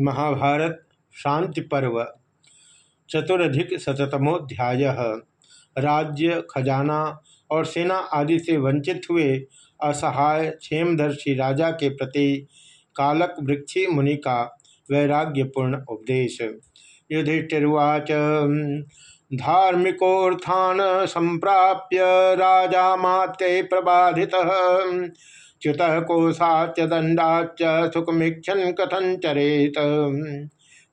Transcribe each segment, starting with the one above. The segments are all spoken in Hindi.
महाभारत शांति पर्व, चतुरधिक शतमोध्याय राज्य, खजाना और सेना आदि से वंचित हुए असहाय क्षेमदर्शी राजा के प्रति कालक वृक्षी मुनि का वैराग्यपूर्ण उपदेश। युधिष्ठिर्वाच, धार्मिकोत्थान संप्राप्य राजा मात्य प्रबाधि च्युत कोशाच दंडाच सुखमीक्षण कथन चरेत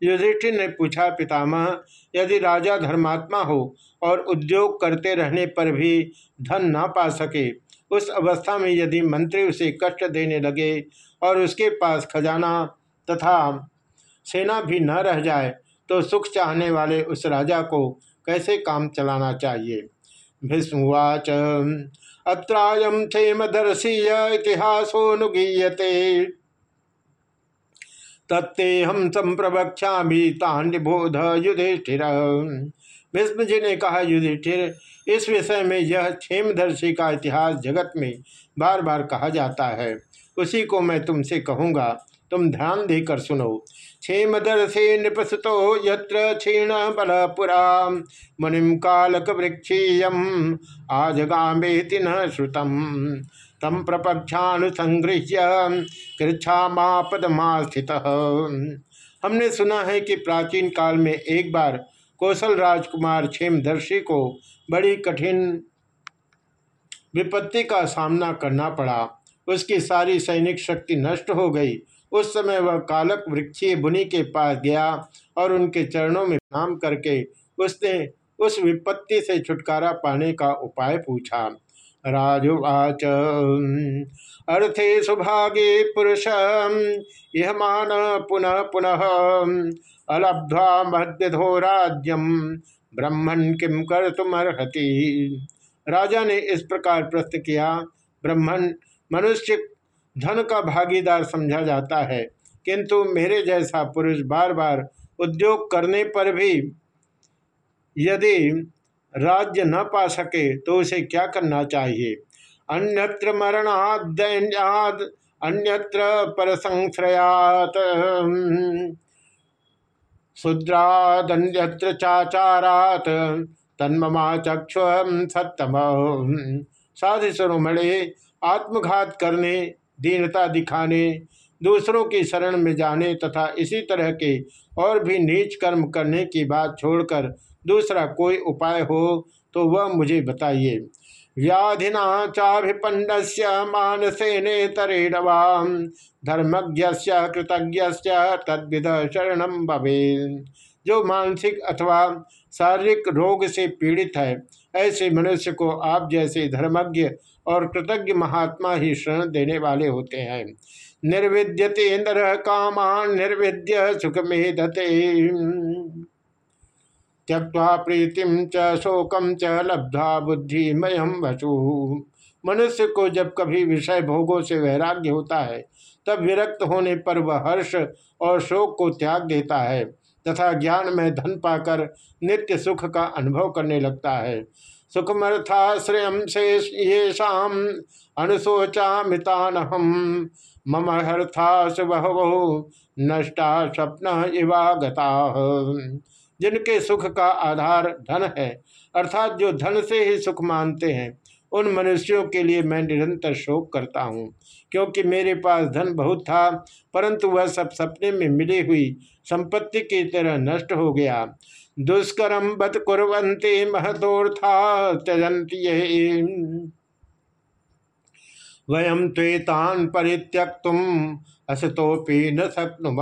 युधिष्ठिर ने पूछा, पितामह, यदि राजा धर्मात्मा हो और उद्योग करते रहने पर भी धन ना पा सके, उस अवस्था में यदि मंत्री उसे कष्ट देने लगे और उसके पास खजाना तथा सेना भी न रह जाए तो सुख चाहने वाले उस राजा को कैसे काम चलाना चाहिए? भीष्मवाच अत्रायम क्षेमदर्शीय इतिहासोनुगीयते तत्ते हम संप्रवक्षा तान्यबोध युधिष्ठिर। भीष्म जी ने कहा, युधिष्ठिर, इस विषय में यह क्षेमदर्शी का इतिहास जगत में बार बार कहा जाता है। उसी को मैं तुमसे कहूँगा। तुम ध्यान देकर सुनो। क्षेमदर्शे नृपसुतो यत्र क्षीण बलपुरा मुनिम कालक वृक्षीयम आजगामेति न श्रुतम। तम प्रपक्षानुसंगृह्य कृच्छामापदमास्थित। हमने सुना है कि प्राचीन काल में एक बार कौशल राजकुमार क्षेमदर्शी को बड़ी कठिन विपत्ति का सामना करना पड़ा। उसकी सारी सैनिक शक्ति नष्ट हो गई। उस समय वह कालक वृक्षीय बुनि के पास गया और उनके चरणों में प्रणाम करके उसने उस विपत्ति से छुटकारा पाने का उपाय पूछा। राजुवाच अर्थे सुभागे पुरुष यह मान पुनः पुनः, अलब्ध्वा मध्यधो राज्यम ब्रह्मण किम कर तुम राजा ने इस प्रकार प्रश्न किया। ब्रह्मण मनुष्य धन का भागीदार समझा जाता है। किंतु मेरे जैसा पुरुष बार बार उद्योग करने पर भी यदि राज्य न पा सके तो उसे क्या करना चाहिए? अन्यत्र मरणाद अन्यत्र पर संश्रयात शुद्रादन्यत्र चाचारात। तन्ममा चक्ष सत्तम साधु स्वरुमणे आत्मघात करने दीनता दिखाने, दूसरों की शरण में जाने तथा इसी तरह के और भी नीच कर्म करने की बात छोड़कर दूसरा कोई उपाय हो तो वह मुझे बताइए। व्याधिना चाभिपन्न मानसे नेतरेणवाम धर्मज्ञ कृतज्ञ तद्विध शरण भवे जो मानसिक अथवा शारीरिक रोग से पीड़ित है, ऐसे मनुष्य को आप जैसे धर्मज्ञ और कृतज्ञ महात्मा ही शरण देने वाले होते हैं। निर्विद्यते इंद्र कामान निर्विद्य सुख में दते त्यक्वा प्रीतिम च शोकम च लब्धा बुद्धिमयम वसु। मनुष्य को जब कभी विषय भोगों से वैराग्य होता है, तब विरक्त होने पर वह हर्ष और शोक को त्याग देता है, तथा ज्ञान में धन पाकर नित्य सुख का अनुभव करने लगता है। सुखमर्थाश्रय से ये शाम अनुशोचामितानहम मम हर्था बहवो नष्टा स्वप्न इवागता। जिनके सुख का आधार धन है, अर्थात जो धन से ही सुख मानते हैं उन मनुष्यों के लिए मैं निरंतर शोक करता हूँ, क्योंकि मेरे पास धन बहुत था, परंतु वह सब सपने में मिली हुई संपत्ति की तरह नष्ट हो गया। दुष्करम बत कुरंते महतोर्था त्यजंती वयम त्वेतान परित्यक्तुम असतोपि न शक्नुम।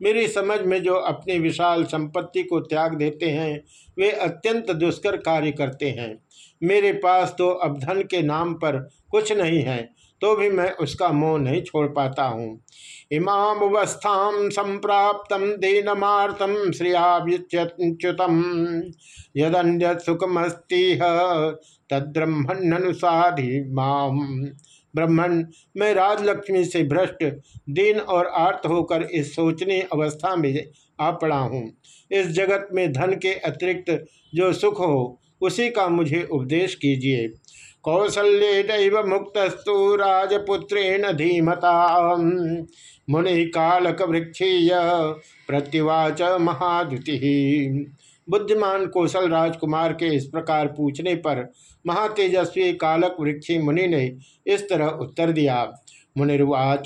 मेरी समझ में जो अपनी विशाल संपत्ति को त्याग देते हैं वे अत्यंत दुष्कर कार्य करते हैं। मेरे पास तो अब धन के नाम पर कुछ नहीं है तो भी मैं उसका मोह नहीं छोड़ पाता हूँ। इमावस्था संप्राप्त दीनमार्तम श्रियाच्युतम यदन्य सुखमस्ती है तद्ब्रह्मण्यनुसाधि माम। ब्रह्मण, मैं राजलक्ष्मी से भ्रष्ट, दीन और आर्त होकर इस सोचनी अवस्था में आ पड़ा हूँ। इस जगत में धन के अतिरिक्त जो सुख हो, उसी का मुझे उपदेश कीजिए। कौसल्य मुक्तस्तु राजपुत्रेण धीमता। मुनि कालक वृक्षीय प्रत्युवाच महाद्युति। बुद्धिमान कौशल राजकुमार के इस प्रकार पूछने पर महातेजस्वी कालक वृक्षी मुनि ने इस तरह उत्तर दिया, मुनिर्वाच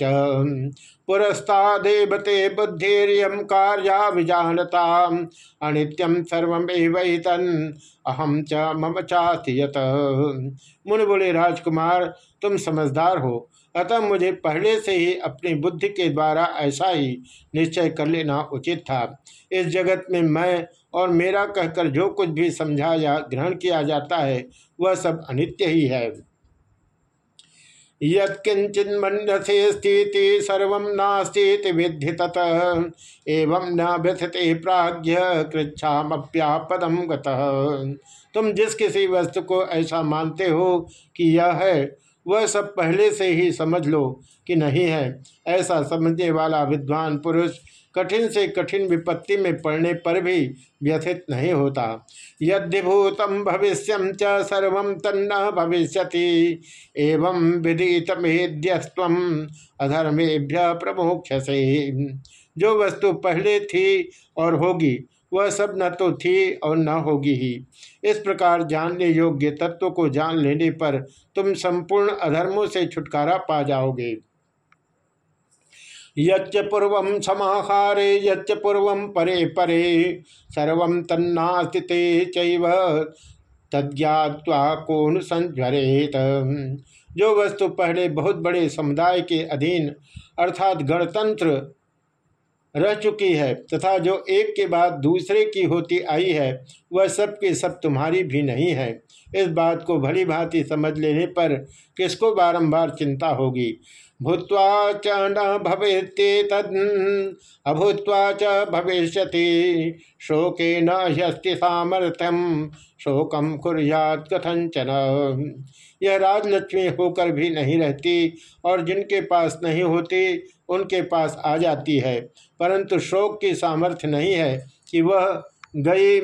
पुरस्तादेवते बुद्धिरियम कार्या अनित्यम सर्वेतन अहम च मम चाथियत मुनि बोले, राजकुमार, तुम समझदार हो। अतः मुझे पहले से ही अपनी बुद्धि के द्वारा ऐसा ही निश्चय कर लेना उचित था। इस जगत में मैं और मेरा कहकर जो कुछ भी समझा या ग्रहण किया जाता है, वह सब अनित्य ही है। यत्किंचित मनसे स्थिति सर्व नास्ती विधि तत एवं न व्यथते प्राज्ञ कृच्छाप्यापदम तुम जिस किसी वस्तु को ऐसा मानते हो कि यह है, वह सब पहले से ही समझ लो कि नहीं है। ऐसा समझने वाला विद्वान पुरुष कठिन से कठिन विपत्ति में पड़ने पर भी व्यथित नहीं होता। यद्यभूतम भविष्यम च सर्व तन्न भविष्य एवं विदितमेद्यस्व अधर्मेभ्य प्रमोक्ष से जो वस्तु पहले थी और होगी, वह सब न तो थी और न होगी ही। इस प्रकार जानने योग्य तत्व को जान लेने पर तुम संपूर्ण अधर्मों से छुटकारा पा जाओगे। यच्च पूर्व समाहारे, यच्च पूर्व परे परे। सर्व तन्नास्ति चैव। कौन संज्वरेत जो वस्तु पहले बहुत बड़े समुदाय के अधीन, अर्थात गणतंत्र, रह चुकी है, तथा जो एक के बाद दूसरे की होती आई है, वह सब के सब तुम्हारी भी नहीं है। इस बात को भली भांति समझ लेने पर किसको बारंबार चिंता होगी? भूत्वा च न भवेत्येतद् अभूत्वा च भविष्यति। शोके न ह्यस्ति सामर्थ्यम शोकम कुर्यात कथंचन यह राजलक्ष्मी होकर भी नहीं रहती और जिनके पास नहीं होती, उनके पास आ जाती है। परंतु शोक की सामर्थ्य नहीं है कि वह गई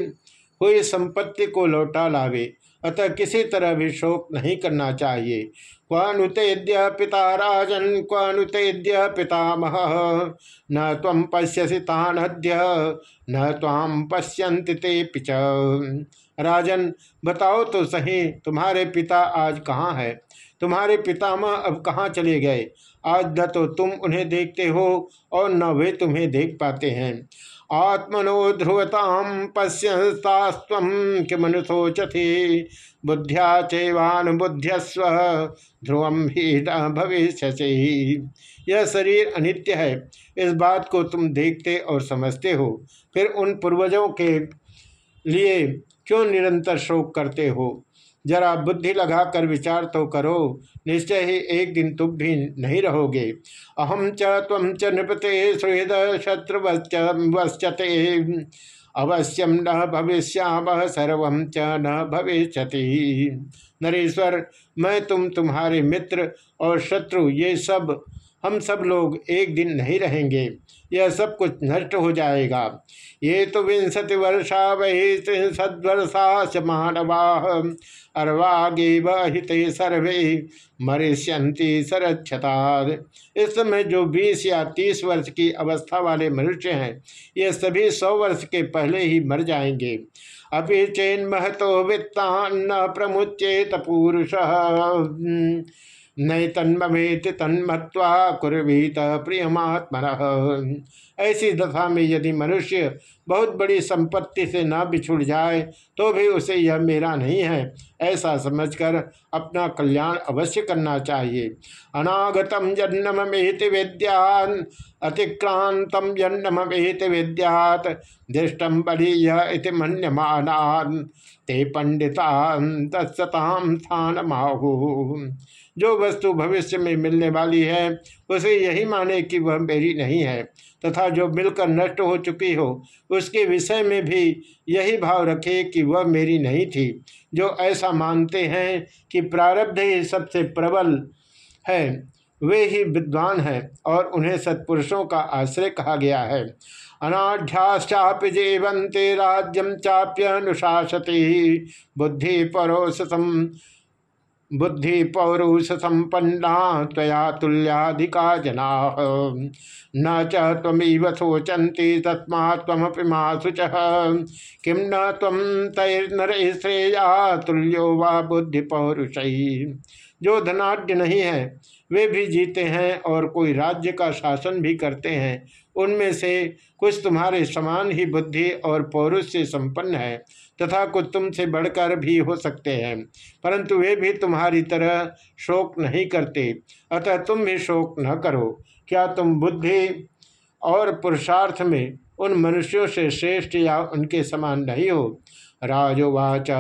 हुई संपत्ति को लौटा लावे। अतः किसी तरह भी शोक नहीं करना चाहिए। क्वानुतेद्य पिता राजन क्वानुतेद्य पितामह न तम पश्यसी तानद्य, न ताम पश्यंत ते पिच राजन, बताओ तो सही, तुम्हारे पिता आज कहाँ है? तुम्हारे पितामह अब कहाँ चले गए? आज न तो तुम उन्हें देखते हो और न वे तुम्हें देख पाते हैं। आत्मनो ध्रुवताम पश्यस्तास्व किमनुशोचति बुद्ध्या चैवानुबुद्ध्यस्व ध्रुवम ही न भविष्य यह शरीर अनित्य है। इस बात को तुम देखते और समझते हो। फिर उन पूर्वजों के लिए क्यों निरंतर शोक करते हो? जरा बुद्धि लगाकर विचार तो करो, निश्चय ही एक दिन तुम भी नहीं रहोगे। अहम च तम च नृपते सुहृद शत्रुवश्चते अवश्यम न भविष्याम सर्व च न भविष्यति। नरेश्वर, मैं तुम तुम्हारे मित्र और शत्रु, ये सब हम सब लोग एक दिन नहीं रहेंगे। यह सब कुछ नष्ट हो जाएगा। ये तो विंशति वर्षा वही त्रिशद्वर्षा मानवा। अर्वागे वहिते सर्वे मरिष्यंति सरक्षता इस समय जो बीस या तीस वर्ष की अवस्था वाले मनुष्य हैं, ये सभी सौ वर्ष के पहले ही मर जाएँगे। अभी चेन महतो वित्तान्न प्रमुचेत पुरुष। नई तन्मेत तन्मत्वा कुरवीत प्रियमात्मन। ऐसी दशा में यदि मनुष्य बहुत बड़ी संपत्ति से न बिछुड़ जाए तो भी उसे यह मेरा नहीं है। ऐसा समझकर अपना कल्याण अवश्य करना चाहिए। अनागतम जन्म मेहित विद्यान अतिक्रांतम जन्म मेहित विद्यात दृष्टम बलीय मन्यमान ते पंडिता तत्सताम स्थान माहू जो वस्तु भविष्य में मिलने वाली है, उसे यही माने कि वह मेरी नहीं है, तथा जो मिलकर नष्ट हो चुकी हो, उसके विषय में भी यही भाव रखे कि वह मेरी नहीं थी। जो ऐसा मानते हैं कि प्रारब्ध ही सबसे प्रबल है, वे ही विद्वान हैं और उन्हें सत्पुरुषों का आश्रय कहा गया है। अनाढ़्याश्चापि जीवंते राज्यम चाप्य अनुशासते बुद्धि परोसम बुद्धि पौरुष संपन्ना तया तुल्याधिका जना न चमीव शोचंती तस्मा शुच किम तम तैर्नर श्रेया तुल्यो वा बुद्धि पौरुष जो धनाढ़ नहीं है, वे भी जीते हैं और कोई राज्य का शासन भी करते हैं। उनमें से कुछ तुम्हारे समान ही बुद्धि और पौरुष से संपन्न है। तथा कुछ तुमसे बढ़कर भी हो सकते हैं। परंतु वे भी तुम्हारी तरह शोक नहीं करते। अतः तुम भी शोक न करो। क्या तुम बुद्धि और पुरुषार्थ में उन मनुष्यों से श्रेष्ठ या उनके समान नहीं हो? राजोवाच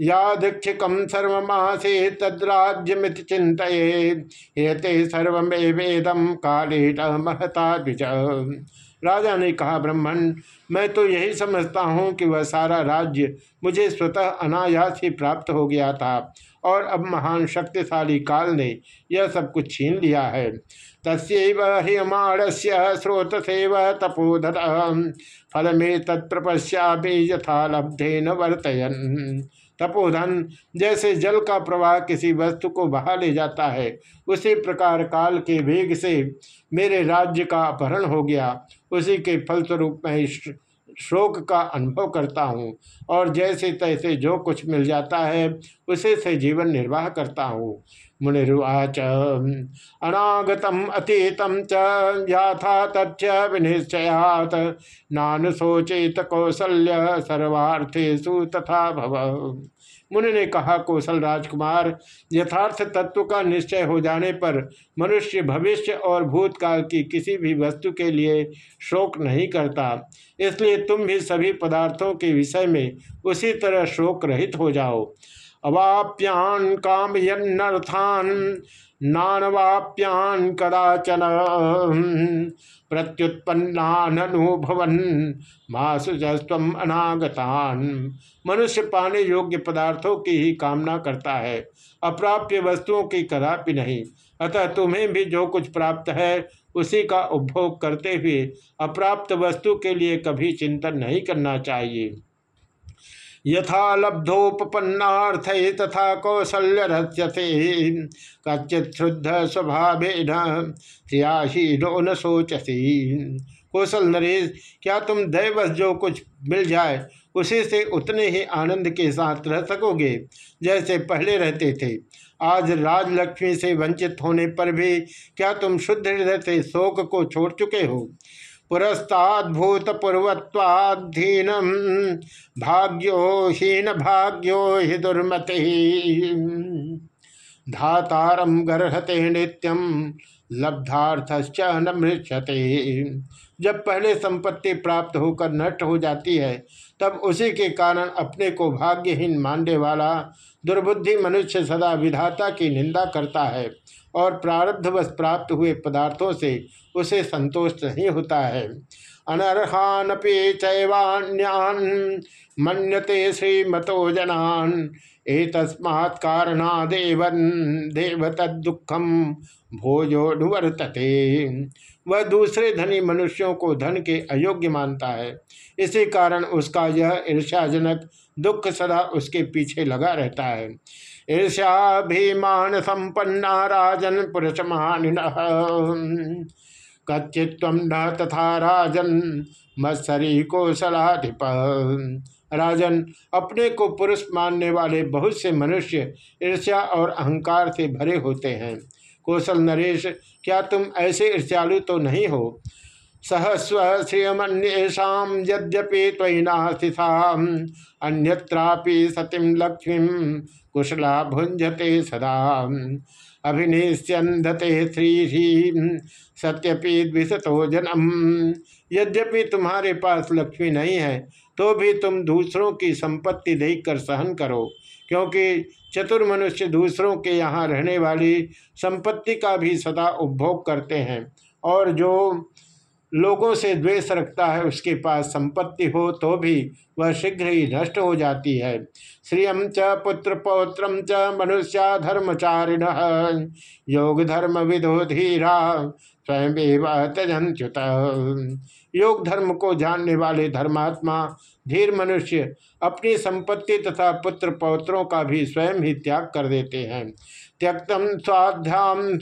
यादीक्षिकम सर्वमासे तद्राज्यमित चिंत ये सर्वेदम कालेट महता द्विज राजा ने कहा, ब्राह्मण, मैं तो यही समझता हूँ कि वह सारा राज्य मुझे स्वतः अनायास ही प्राप्त हो गया था और अब महान शक्तिशाली काल ने यह सब कुछ छीन लिया है। तस्व हिमाणस्य स्रोत सेव तपोधर फल में तत्प्रपश्या भी यथा लब्धे न वर्तयन। तपोधन, जैसे जल का प्रवाह किसी वस्तु को बहा ले जाता है, उसी प्रकार काल के वेग से मेरे राज्य का अपहरण हो गया उसी के फलस्वरूप मैं शोक का अनुभव करता हूँ और जैसे तैसे जो कुछ मिल जाता है, उसे से जीवन निर्वाह करता हूँ। मुनिर्वाच अनागतम अतीतम च याथा तथ्य विनिश्चयात नानुशोचित कौशल्य सर्वार्थेशु तथा भव। मुनि ने कहा, कौशल राजकुमार, यथार्थ तत्व का निश्चय हो जाने पर मनुष्य भविष्य और भूतकाल की किसी भी वस्तु के लिए शोक नहीं करता। इसलिए तुम भी सभी पदार्थों के विषय में उसी तरह शोक रहित हो जाओ। अवाप्यान कामयन्नर्थान नानवाप्यान कदाचन। प्रत्युत्पन्नानुभवन मासुजस्व अनागतान। मनुष्य पाने योग्य पदार्थों की ही कामना करता है, अप्राप्य वस्तुओं की कदापि नहीं। अतः तुम्हें भी जो कुछ प्राप्त है, उसी का उपभोग करते हुए अप्राप्त वस्तु के लिए कभी चिंतन नहीं करना चाहिए। यथा लब्धोपन्नाथ तथा कौशल्य रच्यते कच्चित शुद्ध स्वभाव न सोचसी कौशल नरेश, क्या तुम दैवश जो कुछ मिल जाए, उसी से उतने ही आनंद के साथ रह सकोगे? जैसे पहले रहते थे। आज राजलक्ष्मी से वंचित होने पर भी क्या तुम शुद्ध हृदय से शोक को छोड़ चुके हो? पुरस्ताद्भूत पूर्वत्वाधीन भाग्यो हीन भाग्यो हि दुर्मति। धातारम गर्हते नित्यम लब्धार्थश्च मृक्षते जब पहले संपत्ति प्राप्त होकर नष्ट हो जाती है, तब उसी के कारण अपने को भाग्यहीन मानने वाला दुर्बुद्धि मनुष्य सदा विधाता की निंदा करता है और प्रारब्धवश प्राप्त हुए पदार्थों से उसे संतोष नहीं होता है। अनर्हानपि चैवान्यान मन्यते श्रीमतो जनान। ए तस्मात् कारणादेवन देव तदुखम भोजोनुवर्तते वह दूसरे धनी मनुष्यों को धन के अयोग्य मानता है। इसी कारण उसका यह ईर्ष्याजनक दुख सदा उसके पीछे लगा रहता है। ईर्ष्याभिमान संपन्ना राजन पुरुष महान कच्चित्व न तथा राजन मत्सरी कौशलाधिप राजन अपने को पुरुष मानने वाले बहुत से मनुष्य ईर्ष्या और अहंकार से भरे होते हैं। कौशल नरेश, क्या तुम ऐसे ईर्ष्यालु तो नहीं हो? सहस्व श्रियमन्येषा यद्यपि त्वयिनास्थिता अन्यत्रापि सतीम लक्ष्मी कुशला भुंजते सदा अभिनिश्यंधते श्री, सत्यपि द्विशतो जनम। यद्यपि तुम्हारे पास लक्ष्मी नहीं है तो भी तुम दूसरों की संपत्ति देखकर सहन करो, क्योंकि चतुर मनुष्य दूसरों के यहाँ रहने वाली संपत्ति का भी सदा उपभोग करते हैं, और जो लोगों से द्वेष रखता है उसके पास संपत्ति हो तो भी वह शीघ्र ही नष्ट हो जाती है। श्रियम च पुत्र पौत्र च मनुष्या धर्मचारिण योग धर्म विदो धीरा स्वयं त्यजंच्युत योग धर्म को जानने वाले धर्मात्मा, धीर मनुष्य अपनी संपत्ति तथा पुत्र पौत्रों का भी स्वयं ही त्याग कर देते हैं। त्यक्तम स्वाध्याम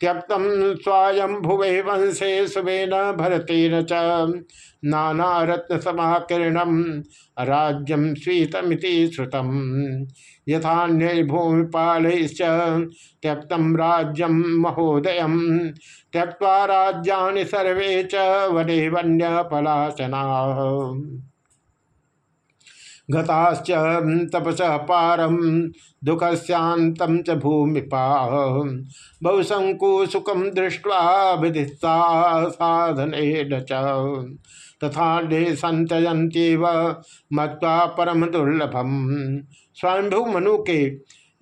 त्यक्तम स्वायंभुवे वंशे शुभेन भरतेन च नाना रत्न समाकीर्णम राज्यम स्वीतमिति श्रुतम। यथान्य भूमिपाल त्यक्तम राज्यम महोदय त्यक्वा राज्या सर्वे च वने वन्य पलाशना गताश्च तपस पारम दुखस्यांतम च भूमिपा। बहुसंकुसुखम दृष्ट्वा विधिस्ता साधन तथा संत्यजंतीव मत्वा परम दुर्लभम। स्वयंभु मनु के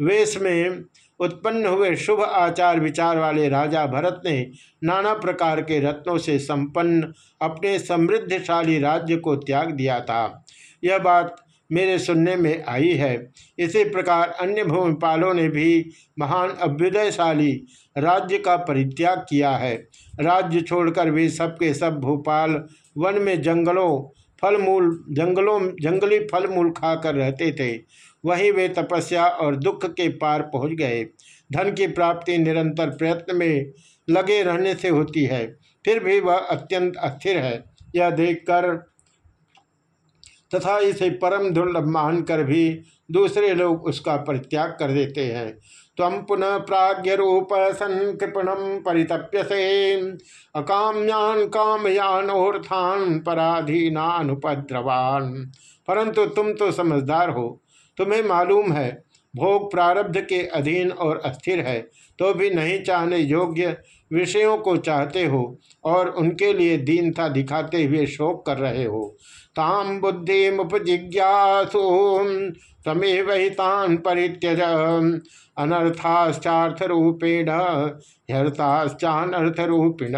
वेश में उत्पन्न हुए शुभ आचार विचार वाले राजा भरत ने नाना प्रकार के रत्नों से संपन्न अपने समृद्धशाली राज्य को त्याग दिया था। यह बात मेरे सुनने में आई है। इसी प्रकार अन्य भूमिपालों ने भी महान अभ्युदयशाली राज्य का परित्याग किया है। राज्य छोड़कर वे सबके सब भोपाल वन में जंगलों फल मूल जंगलों, जंगली फल मूल खाकर रहते थे। वहीं वे तपस्या और दुख के पार पहुँच गए। धन की प्राप्ति निरंतर प्रयत्न में लगे रहने से होती है। फिर भी वह अत्यंत अस्थिर है। यह देखकर तथा इसे परम दुर्लभ मानकर भी दूसरे लोग उसका परित्याग कर देते हैं। तम पुनः प्राग्ञ रूप संकृपणम परितप्यसे। अकाम्यान कामयान ओर्थान पराधीनानुपद्रवान। परंतु तुम तो समझदार हो। तुम्हें मालूम है, भोग प्रारब्ध के अधीन और अस्थिर है तो भी नहीं चाहने योग्य विषयों को चाहते हो और उनके लिए दीनता दिखाते हुए शोक कर रहे हो। ताम बुद्धि मुपजिज्ञासु परित्यज अनर्थाश्चार्थ रूपेण ह्यर्थाश्चानर्थ रूपिण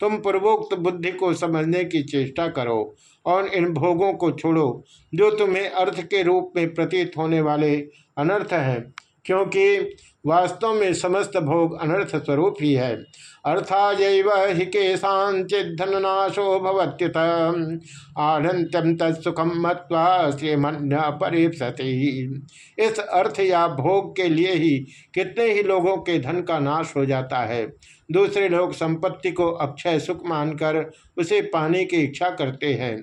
तुम पूर्वोक्त बुद्धि को समझने की चेष्टा करो और इन भोगों को छोड़ो, जो तुम्हें अर्थ के रूप में प्रतीत होने वाले अनर्थ हैं, क्योंकि वास्तव में समस्त भोग अनर्थ स्वरूप ही है। अर्था हि केशाचिधन नाशो भवत्युत। आनंत्यम तत्सुखम मत्वा श्रीमन्य परिपति इस अर्थ या भोग के लिए ही कितने ही लोगों के धन का नाश हो जाता है। दूसरे लोग संपत्ति को अक्षय सुख मानकर उसे पाने की इच्छा करते हैं।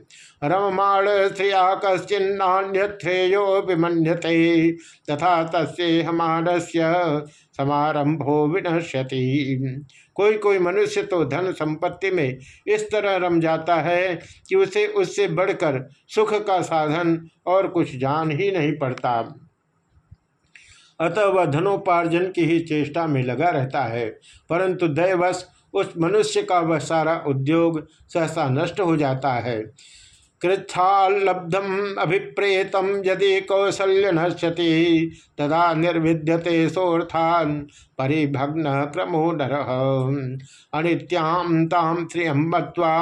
रममाण श्रिया कश्चिन्नान्यथ्रेयो विमन्यते, तथा तस्मार समारंभो विनश्यति। कोई कोई मनुष्य तो धन संपत्ति में इस तरह रम जाता है कि उसे उससे बढ़कर सुख का साधन और कुछ जान ही नहीं पड़ता। अतः वह धनोपार्जन की ही चेष्टा में लगा रहता है, परंतु दैवश उस मनुष्य का वह सारा उद्योग सहसा नष्ट हो जाता है। कृच्छालब्धम अभिप्रेतम यदि कौशल्य नश्यति, तदा निर्विद्यते सोर्थान परिभग्न क्रमो नर। अनित्याम ताम श्रियम मत्वा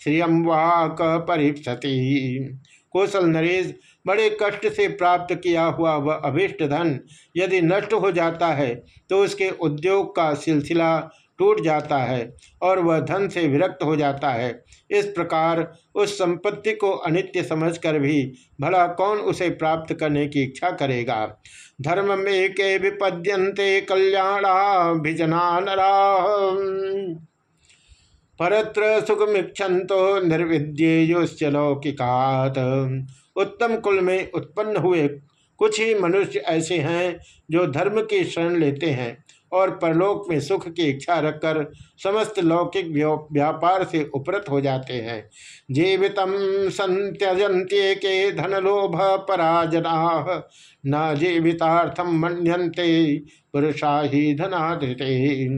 श्रियम वाक परिपति कौशल नरेश बड़े कष्ट से प्राप्त किया हुआ वह अभिष्ट धन यदि नष्ट हो जाता है तो उसके उद्योग का सिलसिला टूट जाता है और वह धन से विरक्त हो जाता है। इस प्रकार उस संपत्ति को अनित्य समझकर भी भला कौन उसे प्राप्त करने की इच्छा करेगा? धर्म में के विपद्यंते कल्याणाभिजना परत्र सुखमिक्षंतो निर्विद्योश्च लौकिकात। उत्तम कुल में उत्पन्न हुए कुछ ही मनुष्य ऐसे हैं जो धर्म की शरण लेते हैं। और परलोक में सुख की इच्छा रखकर समस्त लौकिक व्यापार से उपरत हो जाते हैं। जीवित संत्यजंत्ये के धन लोभ पराजना, न जीवितार्थम मनते पुरुषा ही धनाधृते।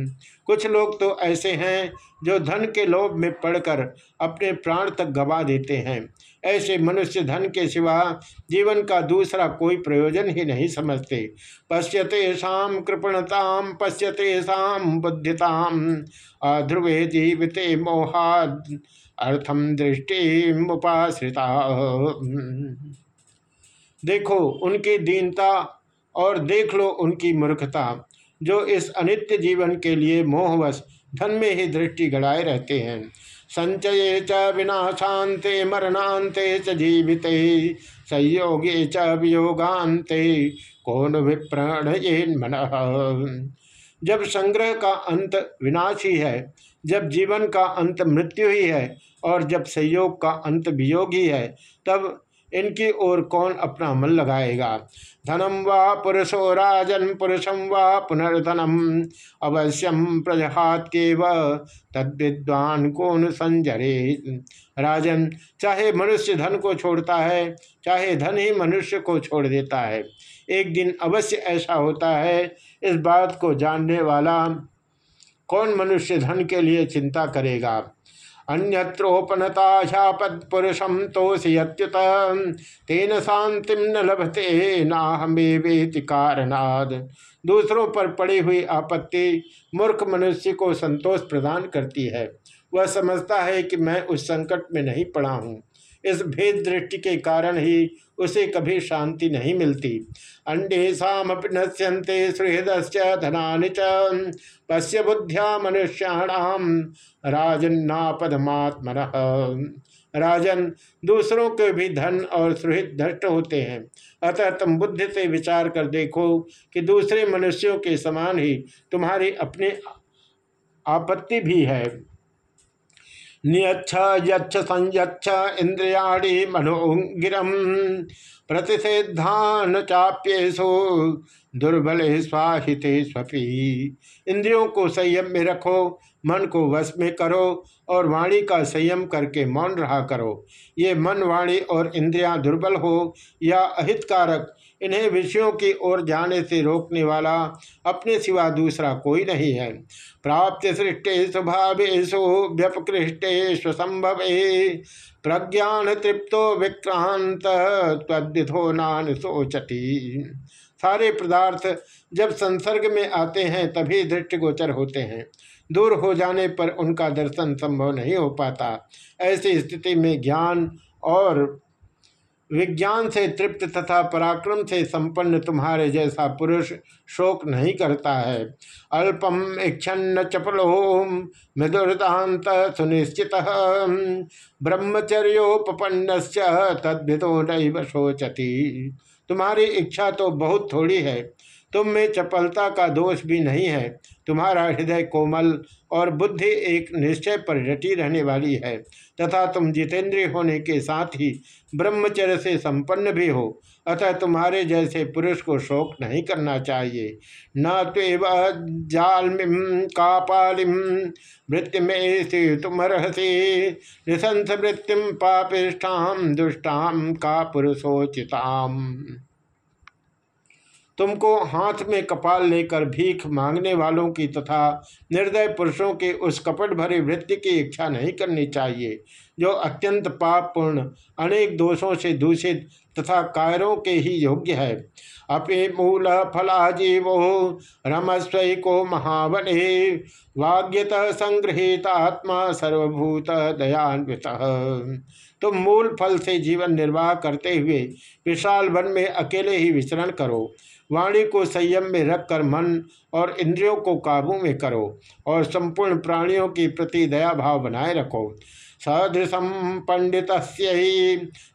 कुछ लोग तो ऐसे हैं जो धन के लोभ में पड़कर अपने प्राण तक गवा देते हैं। ऐसे मनुष्य धन के सिवा जीवन का दूसरा कोई प्रयोजन ही नहीं समझते। पश्यते शाम कृपणताम, पश्यते शाम बुद्धिताम। अध्रुवे जीविते मोहाद अर्थम दृष्टि उपाश्रिता। देखो उनकी दीनता और देख लो उनकी मूर्खता, जो इस अनित्य जीवन के लिए मोहवश, धन में ही दृष्टि गड़ाए रहते हैं। संचये च विनाशाते मरणाते च जीवित, संयोगे च वियोगांते कौन विप्रण मन। जब संग्रह का अंत विनाश ही है जब जीवन का अंत मृत्यु ही है, और जब संयोग का अंत वियोग ही है, तब इनकी ओर कौन अपना मन लगाएगा? धनम व पुरुषो राजन पुरुषम व पुनर्धनम। अवश्यम प्रजहात के तद्विद्वान कौन संजरे? राजन, चाहे मनुष्य धन को छोड़ता है, चाहे धन ही मनुष्य को छोड़ देता है, एक दिन अवश्य ऐसा होता है। इस बात को जानने वाला कौन मनुष्य धन के लिए चिंता करेगा? अन्यत्रोपनताशापत्पुरुषम तोषयत्युत तेन शांति न लभते, नाहमे वेति कारणाद। दूसरों पर पड़ी हुई आपत्ति मूर्ख मनुष्य को संतोष प्रदान करती है। वह समझता है कि मैं उस संकट में नहीं पड़ा हूँ। इस भेद दृष्टि के कारण ही उसे कभी शांति नहीं मिलती। अंडे सामपि नश्यंते सुहृद धना च। पश्य बुद्धिया मनुष्याणाम राजन्नापदमात्मन। राजन दूसरों के भी धन और सुहित धष्ट होते हैं। अतः तुम बुद्धि से विचार कर देखो कि दूसरे मनुष्यों के समान ही तुम्हारी अपनी आपत्ति भी है। नियच्छ, यच्छ, संयच्छ, इंद्रियाणी मनोगिरम प्रतिषेधान चाप्येशो दुर्बल स्वाहित स्वपी। इंद्रियों को संयम में रखो मन को वश में करो और वाणी का संयम करके मौन रहा करो। ये मन, वाणी और इंद्रियाँ दुर्बल हो या अहितकारक, इन्हें विषयों की ओर जाने से रोकने वाला अपने सिवा दूसरा कोई नहीं है। प्राप्त सृष्टे स्वभावेशु व्यपकृष्टेश्व संभव प्रज्ञान तृप्तो विक्रांत तद्विधो नान सोचती। सारे पदार्थ जब संसर्ग में आते हैं, तभी दृष्टिगोचर होते हैं। दूर हो जाने पर उनका दर्शन संभव नहीं हो पाता। ऐसी स्थिति में ज्ञान और विज्ञान से तृप्त तथा पराक्रम से संपन्न तुम्हारे जैसा पुरुष शोक नहीं करता है। अल्पम इच्छन्न चपलो मृदुर्दात सुनिश्चित। ब्रह्मचर्योपन्न तद्भितो नहीं शोचती। तुम्हारी इच्छा तो बहुत थोड़ी है। तुम में चपलता का दोष भी नहीं है। तुम्हारा हृदय कोमल और बुद्धि एक निश्चय पर डटी रहने वाली है। तथा तुम जितेंद्रिय होने के साथ ही ब्रह्मचर्य से संपन्न भी हो। अतः तुम्हारे जैसे पुरुष को शोक नहीं करना चाहिए। न तेव जालमिम कापालिम मृत्यु में से तुम रहसे निशंस मृत्युम पापिष्ठाम दुष्टाम का पुरुषोचिताम। तुमको हाथ में कपाल लेकर भीख मांगने वालों की तथा निर्दय पुरुषों के उस कपट भरे वृत्ति की इच्छा नहीं करनी चाहिए, जो अत्यंत पापपूर्ण, अनेक दोषों से दूषित तथा कायरों के ही योग्य है। अपे मूल फला जीवो रमस्वय को महावने, वाग्यत संग्रहित आत्मा सर्वभूत दयान्वित। तुम मूल फल से जीवन निर्वाह करते हुए विशाल वन में अकेले ही विचरण करो। वाणी को संयम में रखकर मन और इंद्रियों को काबू में करो और संपूर्ण प्राणियों के प्रति दया भाव बनाए रखो। सदृशम पंडित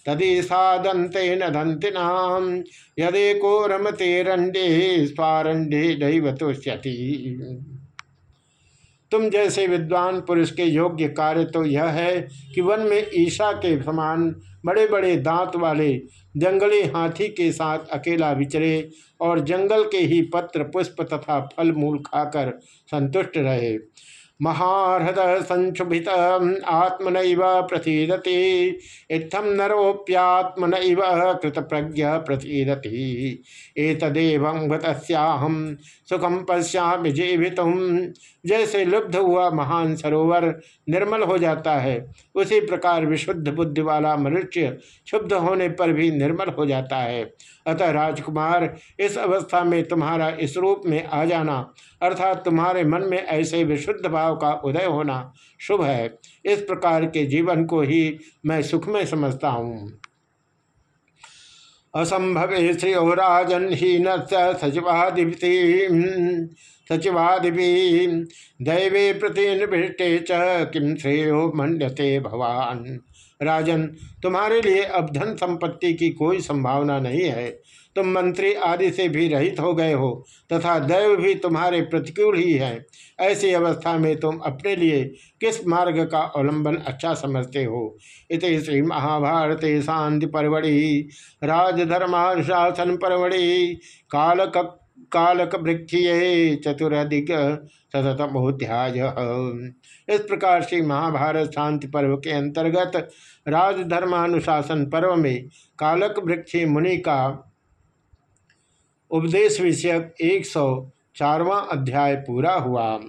तदी साधनते नदंतिनाम यदेको रमते रंडे स्वारंडे दैवतुष्यति तुम जैसे विद्वान पुरुष के योग्य कार्य तो यह है कि वन में ईशा के समान बड़े बड़े दांत वाले जंगली हाथी के साथ अकेला विचरे और जंगल के ही पत्र, पुष्प तथा फल मूल खाकर संतुष्ट रहे। महारद संशुभित आत्मन प्रसीदति इत्थम नरोप्यात्मन कृत प्रज्ञ प्रसीदति एतदेवं गतस्याहम सुखम पश्यामि जीवित। जैसे लुब्ध हुआ महान सरोवर, निर्मल हो जाता है, उसी प्रकार विशुद्ध बुद्धि वाला मनुष्य क्षुब्ध होने पर भी निर्मल हो जाता है। अतः राजकुमार, इस अवस्था में तुम्हारा इस रूप में आ जाना, अर्थात तुम्हारे मन में ऐसे विशुद्ध भाव का उदय होना शुभ है। इस प्रकार के जीवन को ही मैं सुख में समझता हूँ। असंभवे श्रियो राजन हीन सचिवादि सचिवादि दैवे प्रतिनिष्टे च किम श्रेयो मंडते भवान। राजन, तुम्हारे लिए अब धन संपत्ति की कोई संभावना नहीं है। तुम मंत्री आदि से भी रहित हो गए हो, तथा दैव भी तुम्हारे प्रतिकूल ही है। ऐसी अवस्था में तुम अपने लिए किस मार्ग का अवलंबन अच्छा समझते हो? इत श्री महाभारत शांति परवड़ी, राजधर्मानुशासन परवड़ी, कालक कालक वृक्षीय चतुरधिक शतमोध्याय इस प्रकार से महाभारत शांति पर्व के अंतर्गत राजधर्मानुशासन पर्व में कालक वृक्षी मुनि का उपदेश विषयक एक सौ चारवा अध्याय पूरा हुआ।